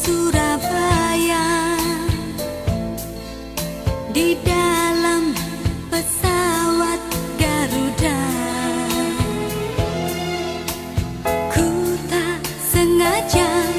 Surabaya. Di dalam pesawat Garuda. Ku tak sengaja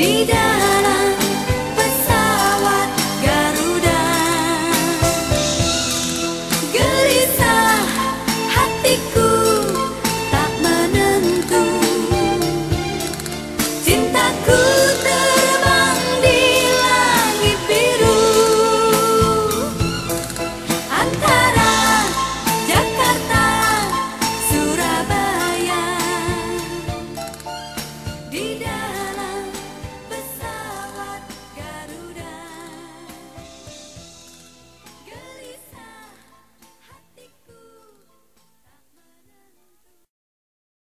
Dida